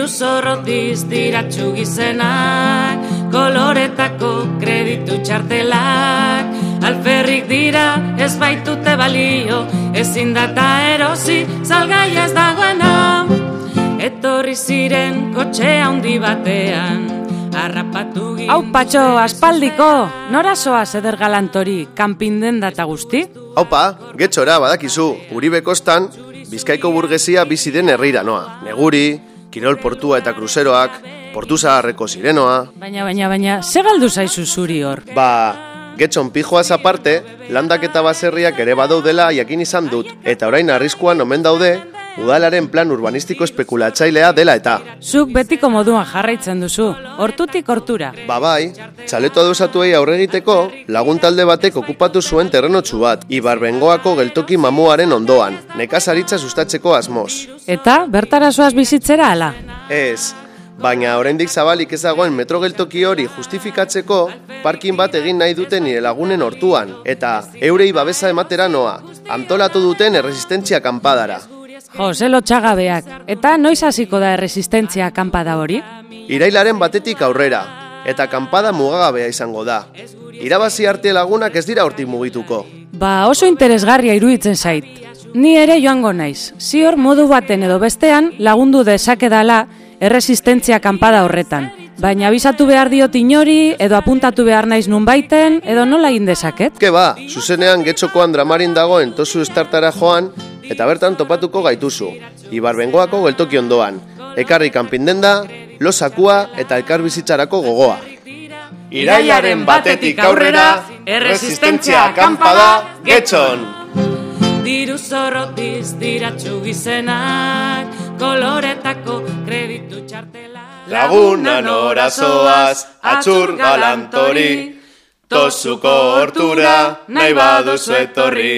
Diru zorrotiz diratxu gizenak, koloretako kreditu txartelak, alferrik dira ez baitute balio, ezin data erosi, salgaia ez dagoena. Etorri ziren kotxe handi batean, harrapatu gin... Hau patxo, aspaldiko, nora soa zeder galantori, kanpinden data guzti? Haupa, getxora badakizu, Uribe kostan, Bizkaiko burgesia bizi den herrira noa. Neguri, Kirol portua eta kruzeroak, portu zaharreko sirenoa. Baina, baina, baina, ze galdu zaizu zuri hor? Ba, getxon pijoaz aparte, landak eta baserriak ere badaudela jakin izan dut. Eta orain arriskuan omen daude, udalaren plan urbanistiko espekulatzailea dela eta. Zuk betiko moduan jarraitzen duzu, hortutik hortura. Ba bai, txaleto adosatuei aurre egiteko, lagun talde batek okupatu zuen terrenotxu bat, Ibarbengoako geltoki mamuaren ondoan, nekazaritza sustatzeko asmoz. Eta, bertara zoaz bizitzera ala? Ez, baina oraindik zabalik ez dagoen metro geltoki hori justifikatzeko, parkin bat egin nahi duten nire lagunen hortuan, eta eurei babesa ematera noa, antolatu duten erresistentzia kanpadara. Jo, ze lotxagabeak. Eta noiz hasiko da erresistentzia kanpada hori? Irailaren batetik aurrera, eta kanpada mugagabea izango da. Irabazi arte lagunak ez dira hortik mugituko. Ba, oso interesgarria iruditzen zait. Ni ere joango naiz. Zior modu baten edo bestean lagundu dezake dala erresistentzia kanpada horretan. Baina abisatu behar diot inori, edo apuntatu behar naiz nunbaiten, edo nola egin dezaket? Ke ba, zuzenean getxokoan dramarin dagoen tozu estartara joan, eta bertan topatuko gaituzu. Ibarbengoako geltoki ondoan. Ekarri kanpindenda, losakua eta elkar bizitzarako gogoa. Irailaren batetik aurrera, erresistentzia kanpada getxon! Diru zorrotiz diratxu gizenak, koloretako kreditu txartelak. Lagunan orazoaz, atxur galantori, tozuko hortura, nahi baduzu etorri.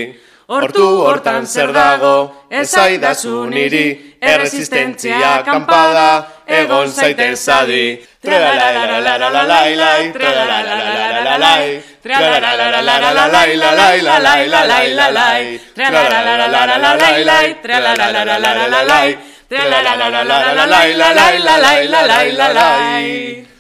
Hortu hortan zer dago, ezaidazun iri, erresistentzia kanpada, egon zaiten zadi. Tralalalalalalalalalai, tralalalalalalai, tralalalalalalalalalalalalalalalai, tralalalalalalalalalai, tralalalalalalalalalai, tralalalalalalalalalai.